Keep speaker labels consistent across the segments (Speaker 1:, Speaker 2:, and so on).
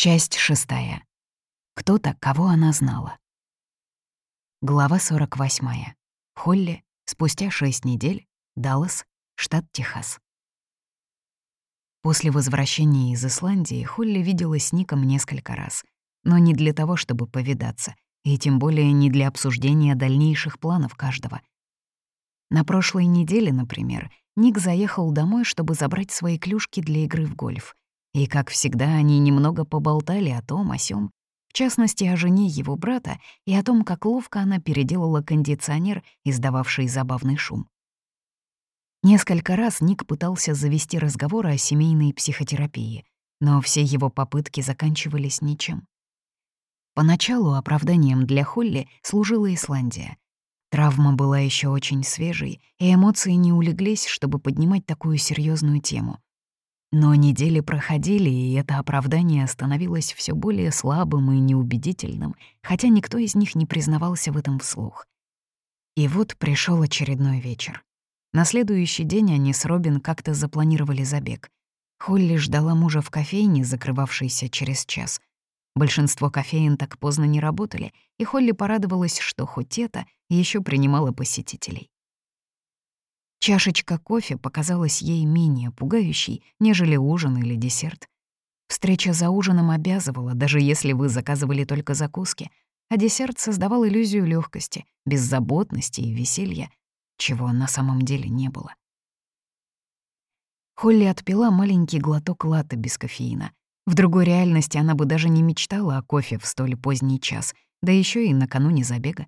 Speaker 1: Часть шестая. Кто-то, кого она знала. Глава 48. Холли, спустя шесть недель, Даллас, штат Техас. После возвращения из Исландии Холли виделась с Ником несколько раз, но не для того, чтобы повидаться, и тем более не для обсуждения дальнейших планов каждого. На прошлой неделе, например, Ник заехал домой, чтобы забрать свои клюшки для игры в гольф — и, как всегда, они немного поболтали о том, о сём, в частности, о жене его брата и о том, как ловко она переделала кондиционер, издававший забавный шум. Несколько раз Ник пытался завести разговор о семейной психотерапии, но все его попытки заканчивались ничем. Поначалу оправданием для Холли служила Исландия. Травма была еще очень свежей, и эмоции не улеглись, чтобы поднимать такую серьезную тему. Но недели проходили, и это оправдание становилось все более слабым и неубедительным, хотя никто из них не признавался в этом вслух. И вот пришел очередной вечер. На следующий день они с Робин как-то запланировали забег. Холли ждала мужа в кофейне, закрывавшейся через час. Большинство кофеин так поздно не работали, и Холли порадовалась, что хоть это еще принимала посетителей. Чашечка кофе показалась ей менее пугающей, нежели ужин или десерт. Встреча за ужином обязывала, даже если вы заказывали только закуски, а десерт создавал иллюзию легкости, беззаботности и веселья, чего на самом деле не было. Холли отпила маленький глоток латте без кофеина. В другой реальности она бы даже не мечтала о кофе в столь поздний час, да еще и накануне забега.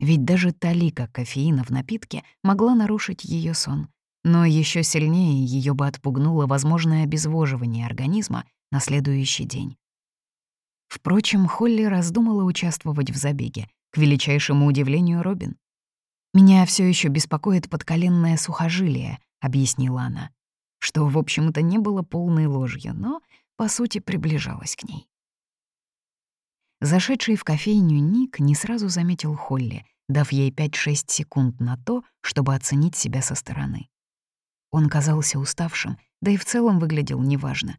Speaker 1: Ведь даже талика кофеина в напитке могла нарушить ее сон, но еще сильнее ее бы отпугнуло возможное обезвоживание организма на следующий день. Впрочем, Холли раздумала участвовать в забеге, к величайшему удивлению Робин. «Меня все еще беспокоит подколенное сухожилие», — объяснила она, что, в общем-то, не было полной ложью, но, по сути, приближалась к ней. Зашедший в кофейню Ник не сразу заметил Холли, дав ей 5-6 секунд на то, чтобы оценить себя со стороны. Он казался уставшим, да и в целом выглядел неважно.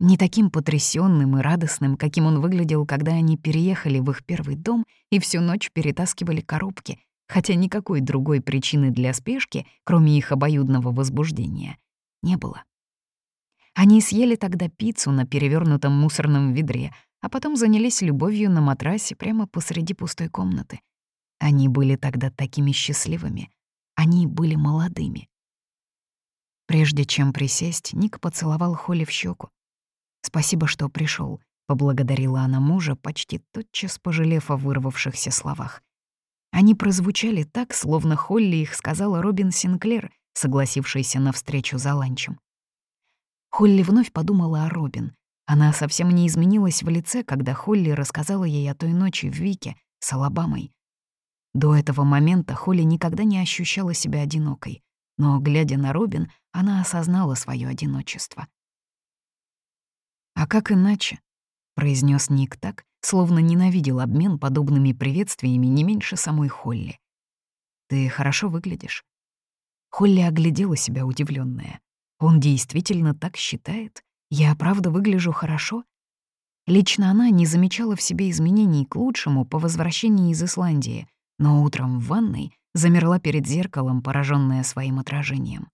Speaker 1: Не таким потрясенным и радостным, каким он выглядел, когда они переехали в их первый дом и всю ночь перетаскивали коробки, хотя никакой другой причины для спешки, кроме их обоюдного возбуждения, не было. Они съели тогда пиццу на перевернутом мусорном ведре, а потом занялись любовью на матрасе прямо посреди пустой комнаты. Они были тогда такими счастливыми. Они были молодыми. Прежде чем присесть, Ник поцеловал Холли в щеку. «Спасибо, что пришел, поблагодарила она мужа, почти тотчас пожалев о вырвавшихся словах. Они прозвучали так, словно Холли их сказала Робин Синклер, согласившийся на встречу за ланчем. Холли вновь подумала о Робин, она совсем не изменилась в лице, когда Холли рассказала ей о той ночи в Вике с Алабамой. До этого момента Холли никогда не ощущала себя одинокой, но, глядя на Робин, она осознала свое одиночество. «А как иначе?» — произнес Ник так, словно ненавидел обмен подобными приветствиями не меньше самой Холли. «Ты хорошо выглядишь». Холли оглядела себя удивленная. Он действительно так считает? Я правда выгляжу хорошо? Лично она не замечала в себе изменений к лучшему по возвращении из Исландии, но утром в ванной замерла перед зеркалом, пораженная своим отражением.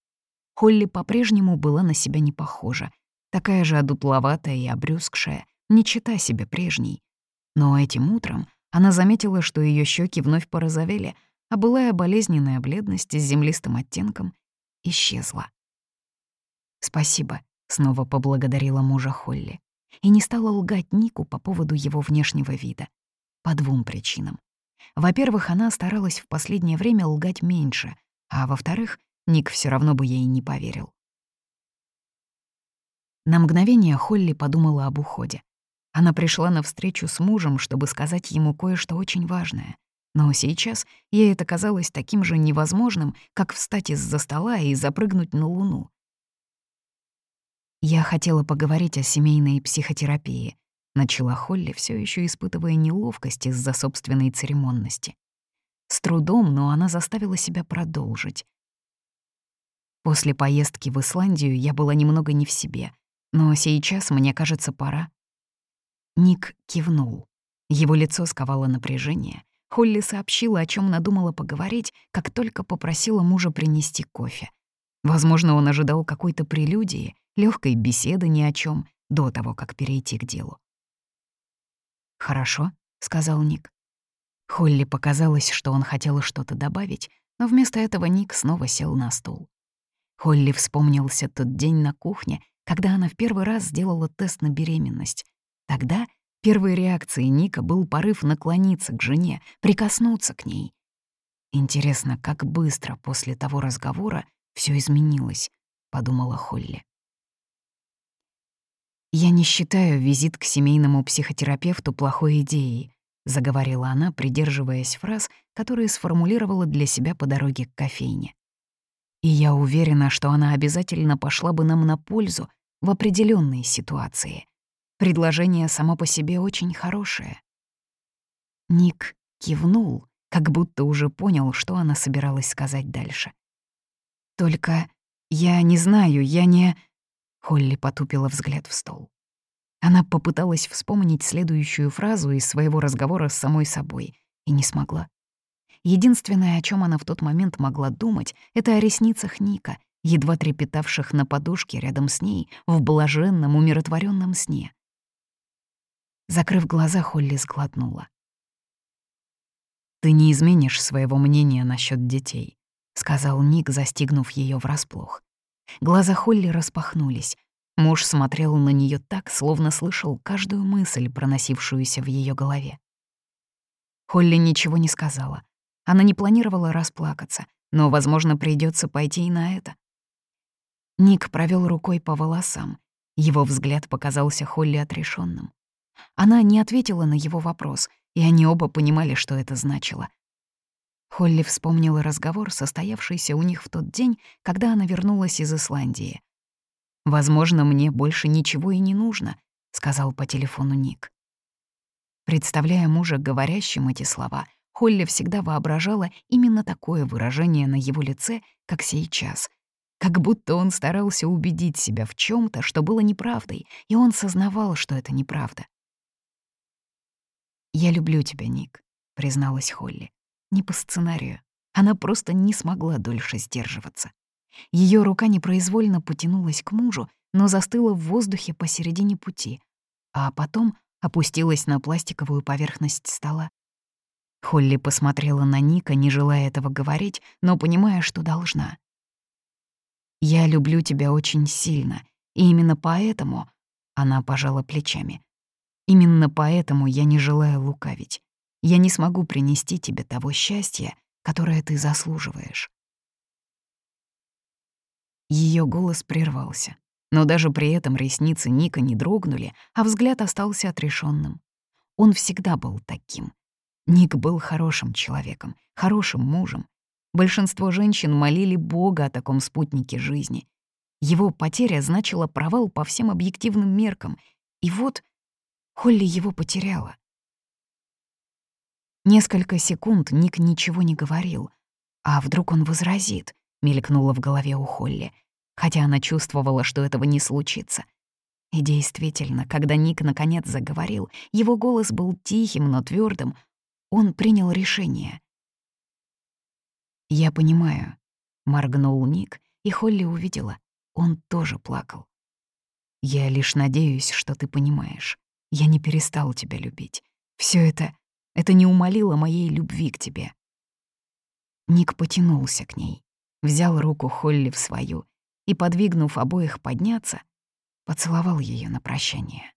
Speaker 1: Холли по-прежнему была на себя не похожа, такая же одутловатая и обрюзгшая, не чита себе прежней. Но этим утром она заметила, что ее щеки вновь порозовели, а былая болезненная бледность с землистым оттенком исчезла. «Спасибо», Снова поблагодарила мужа Холли и не стала лгать Нику по поводу его внешнего вида. По двум причинам. Во-первых, она старалась в последнее время лгать меньше, а во-вторых, Ник все равно бы ей не поверил. На мгновение Холли подумала об уходе. Она пришла на встречу с мужем, чтобы сказать ему кое-что очень важное. Но сейчас ей это казалось таким же невозможным, как встать из-за стола и запрыгнуть на Луну. «Я хотела поговорить о семейной психотерапии», — начала Холли, все еще испытывая неловкость из-за собственной церемонности. С трудом, но она заставила себя продолжить. После поездки в Исландию я была немного не в себе, но сейчас, мне кажется, пора. Ник кивнул. Его лицо сковало напряжение. Холли сообщила, о чем надумала поговорить, как только попросила мужа принести кофе. Возможно, он ожидал какой-то прелюдии, легкой беседы ни о чем до того, как перейти к делу. «Хорошо», — сказал Ник. Холли показалось, что он хотел что-то добавить, но вместо этого Ник снова сел на стул. Холли вспомнился тот день на кухне, когда она в первый раз сделала тест на беременность. Тогда первой реакцией Ника был порыв наклониться к жене, прикоснуться к ней. Интересно, как быстро после того разговора все изменилось, подумала Холли. «Я не считаю визит к семейному психотерапевту плохой идеей», — заговорила она, придерживаясь фраз, которые сформулировала для себя по дороге к кофейне. «И я уверена, что она обязательно пошла бы нам на пользу в определенной ситуации. Предложение само по себе очень хорошее». Ник кивнул, как будто уже понял, что она собиралась сказать дальше. «Только я не знаю, я не...» Холли потупила взгляд в стол. Она попыталась вспомнить следующую фразу из своего разговора с самой собой и не смогла. Единственное, о чем она в тот момент могла думать, это о ресницах Ника, едва трепетавших на подушке рядом с ней в блаженном, умиротворенном сне. Закрыв глаза, Холли сглотнула. «Ты не изменишь своего мнения насчет детей», — сказал Ник, застигнув ее врасплох. Глаза Холли распахнулись. Муж смотрел на нее так, словно слышал каждую мысль, проносившуюся в ее голове. Холли ничего не сказала. Она не планировала расплакаться, но, возможно, придется пойти и на это. Ник провел рукой по волосам. Его взгляд показался Холли отрешенным. Она не ответила на его вопрос, и они оба понимали, что это значило. Холли вспомнила разговор, состоявшийся у них в тот день, когда она вернулась из Исландии. «Возможно, мне больше ничего и не нужно», — сказал по телефону Ник. Представляя мужа говорящим эти слова, Холли всегда воображала именно такое выражение на его лице, как сейчас. Как будто он старался убедить себя в чем то что было неправдой, и он сознавал, что это неправда. «Я люблю тебя, Ник», — призналась Холли. Не по сценарию. Она просто не смогла дольше сдерживаться. Ее рука непроизвольно потянулась к мужу, но застыла в воздухе посередине пути, а потом опустилась на пластиковую поверхность стола. Холли посмотрела на Ника, не желая этого говорить, но понимая, что должна. «Я люблю тебя очень сильно, и именно поэтому...» — она пожала плечами. «Именно поэтому я не желаю лукавить я не смогу принести тебе того счастья, которое ты заслуживаешь. Ее голос прервался, но даже при этом ресницы Ника не дрогнули, а взгляд остался отрешенным. Он всегда был таким. Ник был хорошим человеком, хорошим мужем. Большинство женщин молили Бога о таком спутнике жизни. Его потеря значила провал по всем объективным меркам. И вот Холли его потеряла. Несколько секунд Ник ничего не говорил. А вдруг он возразит, мелькнуло в голове у Холли, хотя она чувствовала, что этого не случится. И действительно, когда Ник наконец заговорил, его голос был тихим, но твердым. Он принял решение. «Я понимаю», — моргнул Ник, и Холли увидела. Он тоже плакал. «Я лишь надеюсь, что ты понимаешь. Я не перестал тебя любить. Все это это не умолило моей любви к тебе. Ник потянулся к ней, взял руку Холли в свою и, подвигнув обоих подняться, поцеловал ее на прощание.